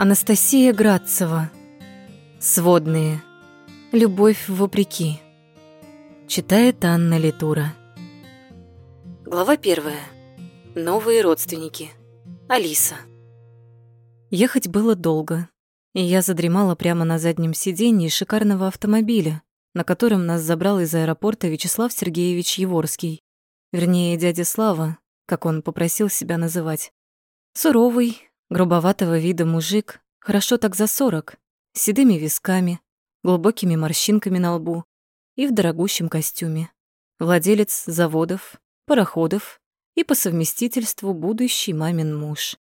Анастасия Градцева. Сводные. Любовь вопреки. Читает Анна Литура. Глава первая. Новые родственники. Алиса. Ехать было долго, и я задремала прямо на заднем сиденье шикарного автомобиля, на котором нас забрал из аэропорта Вячеслав Сергеевич Еворский. Вернее, дядя Слава, как он попросил себя называть. Суровый, Грубоватого вида мужик, хорошо так за сорок, с седыми висками, глубокими морщинками на лбу и в дорогущем костюме. Владелец заводов, пароходов и по совместительству будущий мамин муж.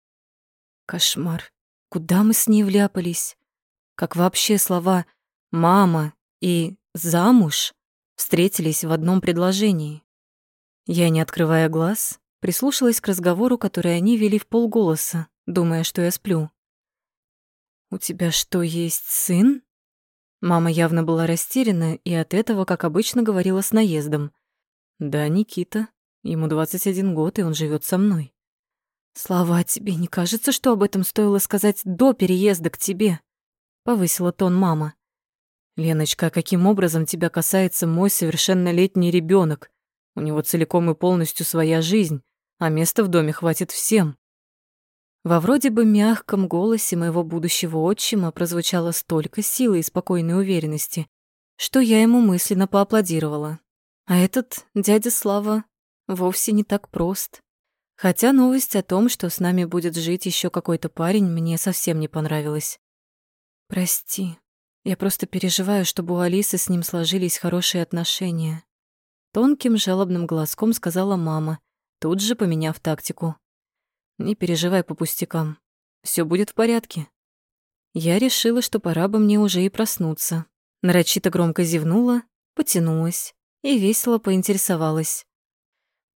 Кошмар. Куда мы с ней вляпались? Как вообще слова «мама» и «замуж» встретились в одном предложении? Я, не открывая глаз, прислушалась к разговору, который они вели в полголоса, думая, что я сплю. «У тебя что, есть сын?» Мама явно была растеряна и от этого, как обычно, говорила с наездом. «Да, Никита. Ему 21 год, и он живет со мной». «Слава, тебе не кажется, что об этом стоило сказать до переезда к тебе?» Повысила тон мама. «Леночка, а каким образом тебя касается мой совершеннолетний ребенок? У него целиком и полностью своя жизнь, а места в доме хватит всем. Во вроде бы мягком голосе моего будущего отчима прозвучало столько силы и спокойной уверенности, что я ему мысленно поаплодировала. А этот дядя Слава вовсе не так прост. Хотя новость о том, что с нами будет жить еще какой-то парень, мне совсем не понравилась. «Прости, я просто переживаю, чтобы у Алисы с ним сложились хорошие отношения», тонким жалобным голоском сказала мама, тут же поменяв тактику. Не переживай по пустякам. Все будет в порядке. Я решила, что пора бы мне уже и проснуться. Нарочито громко зевнула, потянулась и весело поинтересовалась.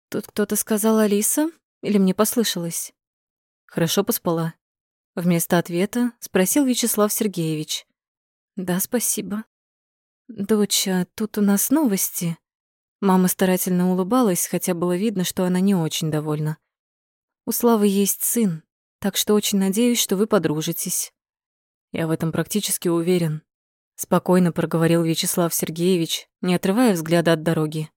«Тут кто-то сказал Алиса? Или мне послышалось?» «Хорошо поспала?» Вместо ответа спросил Вячеслав Сергеевич. «Да, спасибо». «Доча, тут у нас новости». Мама старательно улыбалась, хотя было видно, что она не очень довольна. У Славы есть сын, так что очень надеюсь, что вы подружитесь. Я в этом практически уверен. Спокойно проговорил Вячеслав Сергеевич, не отрывая взгляда от дороги.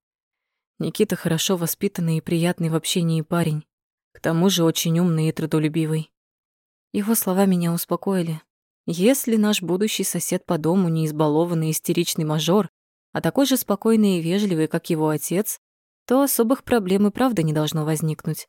Никита хорошо воспитанный и приятный в общении парень. К тому же очень умный и трудолюбивый. Его слова меня успокоили. Если наш будущий сосед по дому не избалованный истеричный мажор, а такой же спокойный и вежливый, как его отец, то особых проблем и правда не должно возникнуть.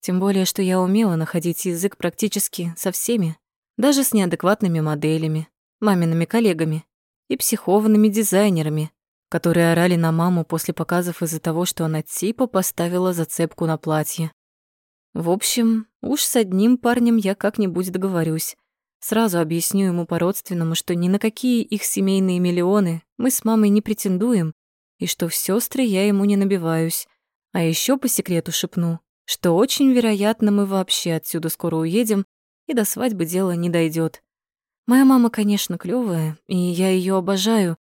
Тем более, что я умела находить язык практически со всеми, даже с неадекватными моделями, мамиными коллегами и психованными дизайнерами, которые орали на маму после показов из-за того, что она типа поставила зацепку на платье. В общем, уж с одним парнем я как-нибудь договорюсь. Сразу объясню ему по-родственному, что ни на какие их семейные миллионы мы с мамой не претендуем, и что в сестры я ему не набиваюсь. А еще по секрету шепну, что очень вероятно мы вообще отсюда скоро уедем, и до свадьбы дело не дойдет. Моя мама, конечно, клёвая, и я ее обожаю,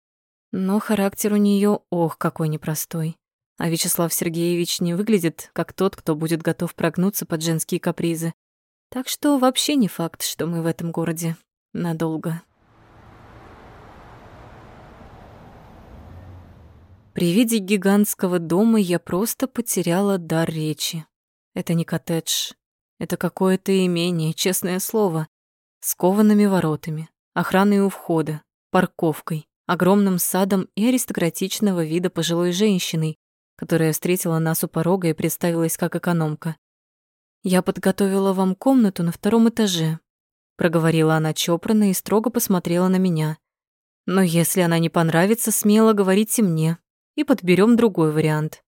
но характер у нее ох, какой непростой. А Вячеслав Сергеевич не выглядит как тот, кто будет готов прогнуться под женские капризы. Так что вообще не факт, что мы в этом городе надолго. При виде гигантского дома я просто потеряла дар речи. Это не коттедж. Это какое-то имение, честное слово. С коваными воротами, охраной у входа, парковкой, огромным садом и аристократичного вида пожилой женщиной, которая встретила нас у порога и представилась как экономка. «Я подготовила вам комнату на втором этаже», проговорила она чопорно и строго посмотрела на меня. «Но если она не понравится, смело говорите мне, и подберем другой вариант».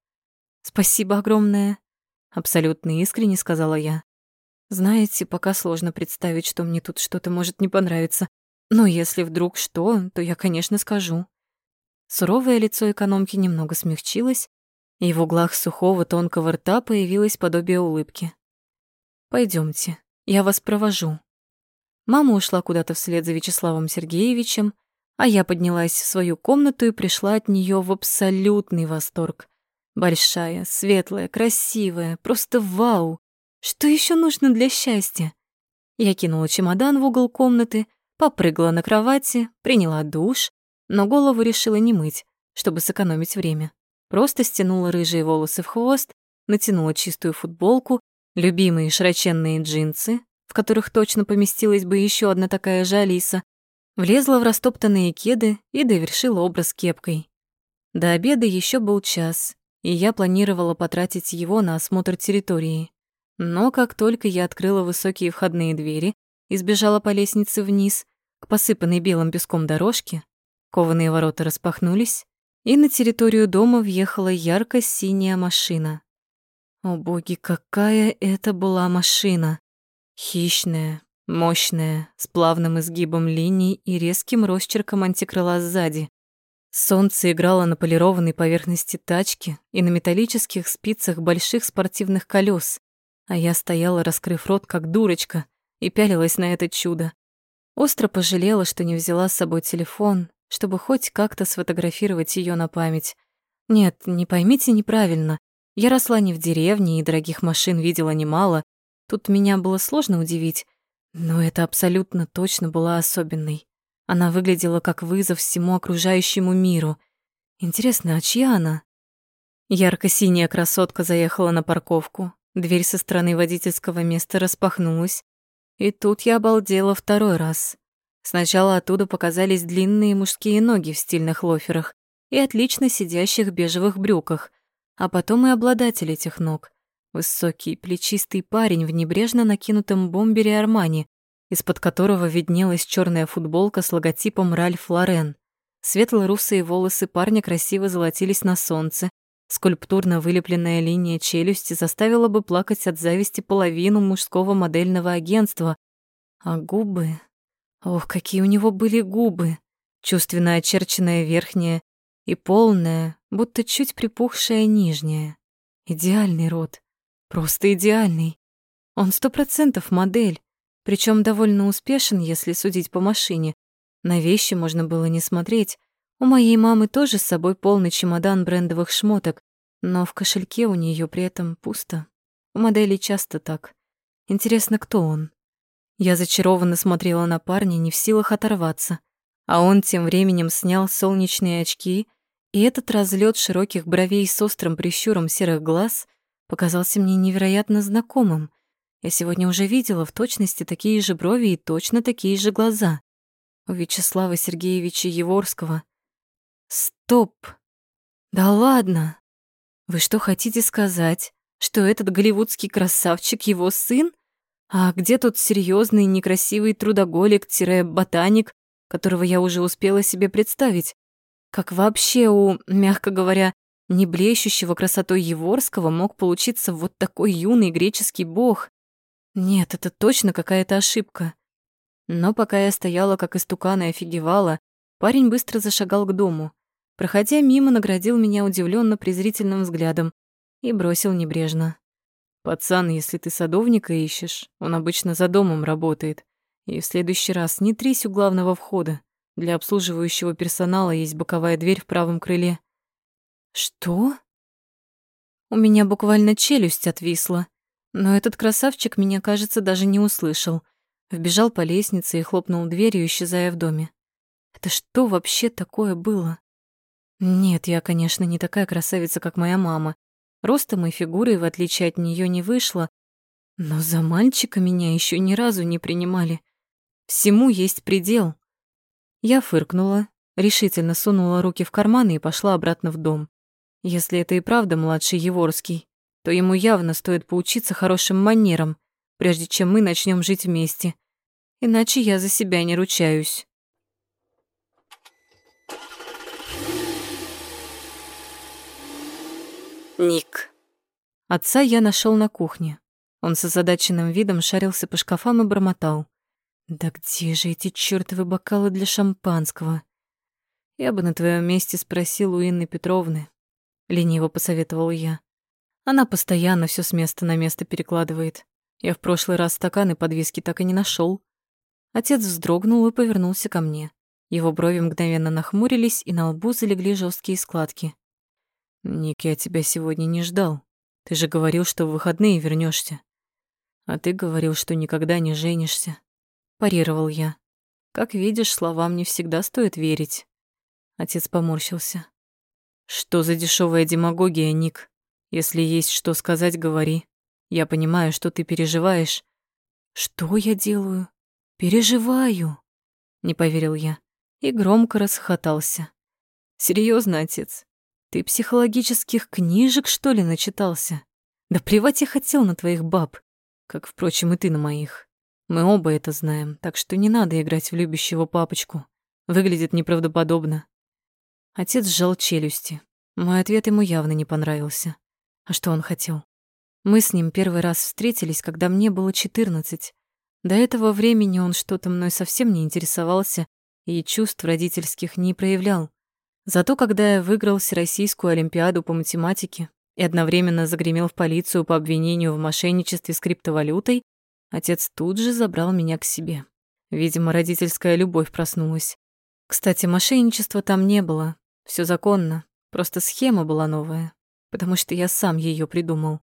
«Спасибо огромное», абсолютно искренне сказала я. Знаете, пока сложно представить, что мне тут что-то может не понравиться. Но если вдруг что, то я, конечно, скажу. Суровое лицо экономки немного смягчилось, и в углах сухого тонкого рта появилось подобие улыбки. Пойдемте, я вас провожу. Мама ушла куда-то вслед за Вячеславом Сергеевичем, а я поднялась в свою комнату и пришла от нее в абсолютный восторг. Большая, светлая, красивая, просто вау! Что еще нужно для счастья? Я кинула чемодан в угол комнаты, попрыгала на кровати, приняла душ, но голову решила не мыть, чтобы сэкономить время. Просто стянула рыжие волосы в хвост, натянула чистую футболку, любимые широченные джинсы, в которых точно поместилась бы еще одна такая же Алиса, влезла в растоптанные кеды и довершила образ кепкой. До обеда еще был час, и я планировала потратить его на осмотр территории. Но как только я открыла высокие входные двери и сбежала по лестнице вниз, к посыпанной белым песком дорожке, кованые ворота распахнулись, и на территорию дома въехала ярко-синяя машина. О боги, какая это была машина! Хищная, мощная, с плавным изгибом линий и резким росчерком антикрыла сзади. Солнце играло на полированной поверхности тачки и на металлических спицах больших спортивных колес, а я стояла, раскрыв рот, как дурочка, и пялилась на это чудо. Остро пожалела, что не взяла с собой телефон, чтобы хоть как-то сфотографировать ее на память. Нет, не поймите неправильно. Я росла не в деревне и дорогих машин видела немало. Тут меня было сложно удивить, но это абсолютно точно была особенной. Она выглядела как вызов всему окружающему миру. Интересно, а чья она? Ярко-синяя красотка заехала на парковку, Дверь со стороны водительского места распахнулась, и тут я обалдела второй раз. Сначала оттуда показались длинные мужские ноги в стильных лоферах и отлично сидящих бежевых брюках, а потом и обладатель этих ног. Высокий, плечистый парень в небрежно накинутом бомбере Армани, из-под которого виднелась черная футболка с логотипом Ральф Лорен. Светло-русые волосы парня красиво золотились на солнце, Скульптурно вылепленная линия челюсти заставила бы плакать от зависти половину мужского модельного агентства. А губы... Ох, какие у него были губы! Чувственно очерченная верхняя и полная, будто чуть припухшая нижняя. Идеальный рот. Просто идеальный. Он сто процентов модель, причем довольно успешен, если судить по машине. На вещи можно было не смотреть, у моей мамы тоже с собой полный чемодан брендовых шмоток, но в кошельке у нее при этом пусто. У модели часто так. Интересно, кто он? Я зачарованно смотрела на парня, не в силах оторваться. А он тем временем снял солнечные очки, и этот разлет широких бровей с острым прищуром серых глаз показался мне невероятно знакомым. Я сегодня уже видела в точности такие же брови и точно такие же глаза. У Вячеслава Сергеевича Еворского — Стоп! Да ладно! Вы что хотите сказать, что этот голливудский красавчик его сын? А где тот серьезный некрасивый трудоголик-ботаник, которого я уже успела себе представить? Как вообще у, мягко говоря, не блещущего красотой Еворского мог получиться вот такой юный греческий бог? Нет, это точно какая-то ошибка. Но пока я стояла как истукан и офигевала, парень быстро зашагал к дому. Проходя мимо, наградил меня удивленно презрительным взглядом и бросил небрежно. «Пацан, если ты садовника ищешь, он обычно за домом работает. И в следующий раз не трись у главного входа. Для обслуживающего персонала есть боковая дверь в правом крыле». «Что?» У меня буквально челюсть отвисла. Но этот красавчик меня, кажется, даже не услышал. Вбежал по лестнице и хлопнул дверью, исчезая в доме. Это что вообще такое было? Нет, я, конечно, не такая красавица, как моя мама. Ростом и фигурой, в отличие от нее, не вышла. Но за мальчика меня еще ни разу не принимали. Всему есть предел. Я фыркнула, решительно сунула руки в карманы и пошла обратно в дом. Если это и правда младший Еворский, то ему явно стоит поучиться хорошим манерам, прежде чем мы начнем жить вместе. Иначе я за себя не ручаюсь. Ник. Отца я нашел на кухне. Он с озадаченным видом шарился по шкафам и бормотал. «Да где же эти чёртовы бокалы для шампанского?» «Я бы на твоем месте спросил у Инны Петровны», — лениво посоветовал я. «Она постоянно все с места на место перекладывает. Я в прошлый раз стаканы под виски так и не нашел. Отец вздрогнул и повернулся ко мне. Его брови мгновенно нахмурились, и на лбу залегли жесткие складки. «Ник, я тебя сегодня не ждал. Ты же говорил, что в выходные вернешься. А ты говорил, что никогда не женишься. Парировал я. Как видишь, словам не всегда стоит верить. Отец поморщился. Что за дешевая демагогия, Ник? Если есть что сказать, говори. Я понимаю, что ты переживаешь. Что я делаю? Переживаю. Не поверил я и громко расхохотался. Серьезно, отец? Ты психологических книжек, что ли, начитался? Да плевать я хотел на твоих баб, как, впрочем, и ты на моих. Мы оба это знаем, так что не надо играть в любящего папочку. Выглядит неправдоподобно. Отец сжал челюсти. Мой ответ ему явно не понравился. А что он хотел? Мы с ним первый раз встретились, когда мне было 14. До этого времени он что-то мной совсем не интересовался и чувств родительских не проявлял. Зато когда я выиграл Всероссийскую Олимпиаду по математике и одновременно загремел в полицию по обвинению в мошенничестве с криптовалютой, отец тут же забрал меня к себе. Видимо, родительская любовь проснулась. Кстати, мошенничества там не было. Все законно. Просто схема была новая, потому что я сам ее придумал.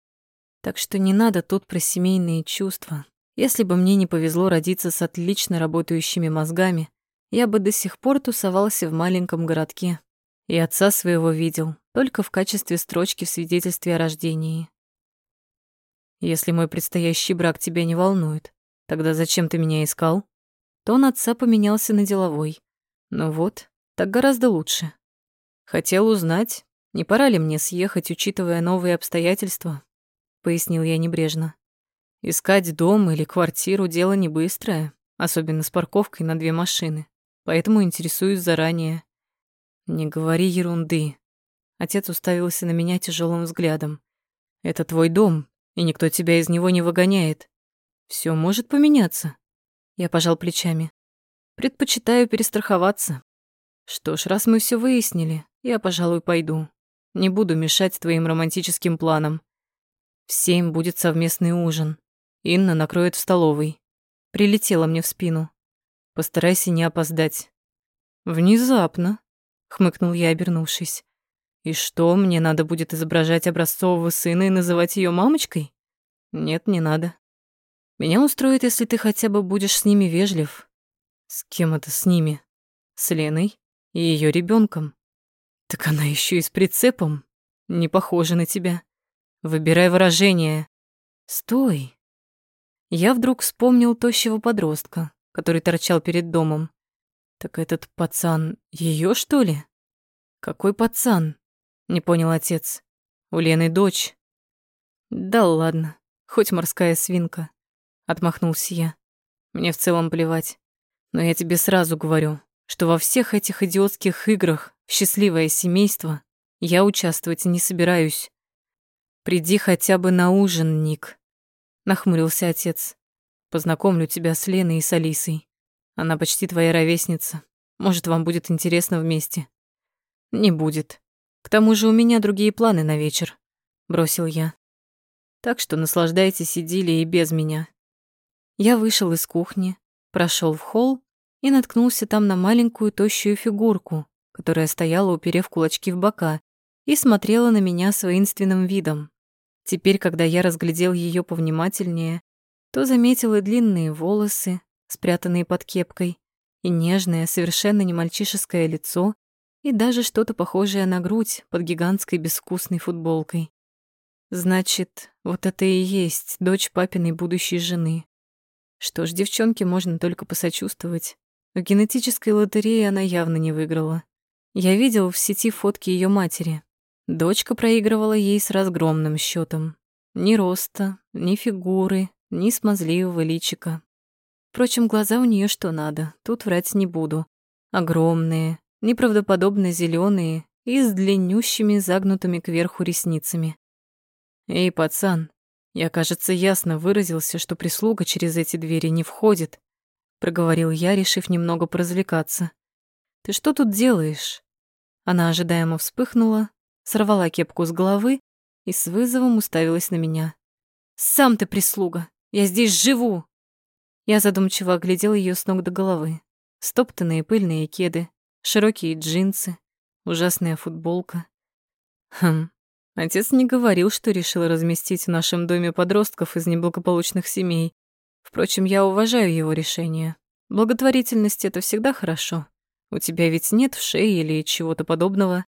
Так что не надо тут про семейные чувства. Если бы мне не повезло родиться с отлично работающими мозгами, я бы до сих пор тусовался в маленьком городке. И отца своего видел, только в качестве строчки в свидетельстве о рождении. Если мой предстоящий брак тебя не волнует, тогда зачем ты меня искал? Тон отца поменялся на деловой. Ну вот, так гораздо лучше. Хотел узнать, не пора ли мне съехать, учитывая новые обстоятельства, пояснил я небрежно. Искать дом или квартиру дело не быстрое, особенно с парковкой на две машины. Поэтому интересуюсь заранее. Не говори ерунды. Отец уставился на меня тяжелым взглядом. Это твой дом, и никто тебя из него не выгоняет. Все может поменяться. Я пожал плечами. Предпочитаю перестраховаться. Что ж, раз мы все выяснили, я, пожалуй, пойду. Не буду мешать твоим романтическим планам. В семь будет совместный ужин. Инна накроет в столовой. Прилетела мне в спину. Постарайся не опоздать. Внезапно, хмыкнул я, обернувшись. И что, мне надо будет изображать образцового сына и называть ее мамочкой? Нет, не надо. Меня устроит, если ты хотя бы будешь с ними вежлив. С кем это с ними? С Леной и ее ребенком. Так она еще и с прицепом. Не похожа на тебя. Выбирай выражение. Стой. Я вдруг вспомнил тощего подростка, который торчал перед домом. Так этот пацан ее что ли? Какой пацан? Не понял отец. У Лены дочь. Да ладно, хоть морская свинка. Отмахнулся я. Мне в целом плевать. Но я тебе сразу говорю, что во всех этих идиотских играх счастливое семейство я участвовать не собираюсь. Приди хотя бы на ужин, Ник. Нахмурился отец. Познакомлю тебя с Леной и с Алисой. Она почти твоя ровесница. Может, вам будет интересно вместе. Не будет. К тому же у меня другие планы на вечер, бросил я. Так что наслаждайтесь идиллией без меня. Я вышел из кухни, прошел в холл и наткнулся там на маленькую тощую фигурку, которая стояла, уперев кулачки в бока, и смотрела на меня с воинственным видом. Теперь, когда я разглядел ее повнимательнее, то заметил и длинные волосы, спрятанные под кепкой, и нежное, совершенно не мальчишеское лицо, и даже что-то похожее на грудь под гигантской безвкусной футболкой. Значит, вот это и есть дочь папиной будущей жены. Что ж, девчонке можно только посочувствовать. В генетической лотерее она явно не выиграла. Я видел в сети фотки ее матери. Дочка проигрывала ей с разгромным счетом. Ни роста, ни фигуры, ни смазливого личика. Впрочем, глаза у нее что надо, тут врать не буду. Огромные, неправдоподобно зеленые и с длиннющими загнутыми кверху ресницами. «Эй, пацан, я, кажется, ясно выразился, что прислуга через эти двери не входит», проговорил я, решив немного поразвлекаться. «Ты что тут делаешь?» Она ожидаемо вспыхнула, сорвала кепку с головы и с вызовом уставилась на меня. «Сам ты прислуга! Я здесь живу!» Я задумчиво оглядел ее с ног до головы. Стоптанные пыльные кеды, широкие джинсы, ужасная футболка. Хм, Отец не говорил, что решил разместить в нашем доме подростков из неблагополучных семей. Впрочем, я уважаю его решение. Благотворительность — это всегда хорошо. У тебя ведь нет в шее или чего-то подобного.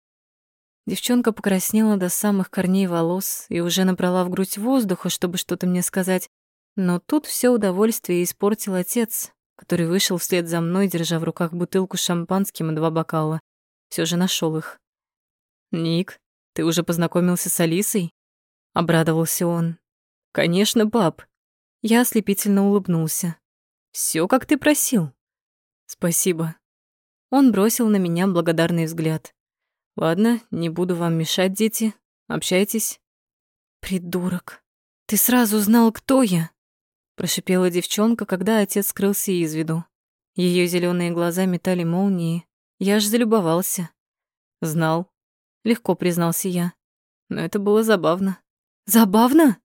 Девчонка покраснела до самых корней волос и уже набрала в грудь воздуха, чтобы что-то мне сказать. Но тут все удовольствие испортил отец, который вышел вслед за мной, держа в руках бутылку с шампанским и два бокала. Все же нашел их. «Ник, ты уже познакомился с Алисой?» — обрадовался он. «Конечно, пап». Я ослепительно улыбнулся. Все, как ты просил». «Спасибо». Он бросил на меня благодарный взгляд. «Ладно, не буду вам мешать, дети. Общайтесь». «Придурок. Ты сразу знал, кто я?» Прошипела девчонка, когда отец скрылся из виду. Ее зеленые глаза метали молнии. Я аж залюбовался. «Знал», — легко признался я. Но это было забавно. «Забавно?»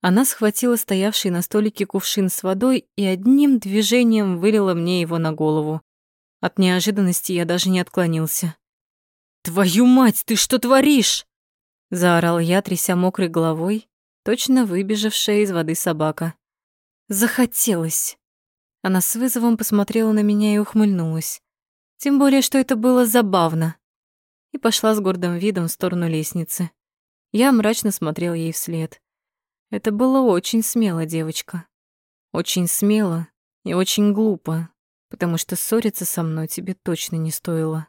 Она схватила стоявший на столике кувшин с водой и одним движением вылила мне его на голову. От неожиданности я даже не отклонился. «Твою мать, ты что творишь?» Заорал я, тряся мокрой головой, точно выбежавшая из воды собака. Захотелось. Она с вызовом посмотрела на меня и ухмыльнулась. Тем более, что это было забавно. И пошла с гордым видом в сторону лестницы. Я мрачно смотрел ей вслед. Это было очень смело, девочка. Очень смело и очень глупо, потому что ссориться со мной тебе точно не стоило.